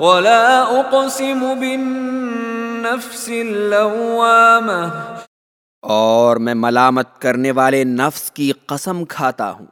ولا اقسم بالنفس اور میں ملامت کرنے والے نفس کی قسم کھاتا ہوں۔